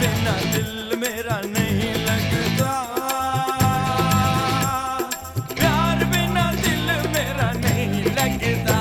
ਬਿਨਾ ਦਿਲ ਮੇਰਾ ਨਹੀਂ ਲੱਗਦਾ। ਪਿਆਰ ਬਿਨਾ ਦਿਲ ਮੇਰਾ ਨਹੀਂ ਲੱਗਦਾ।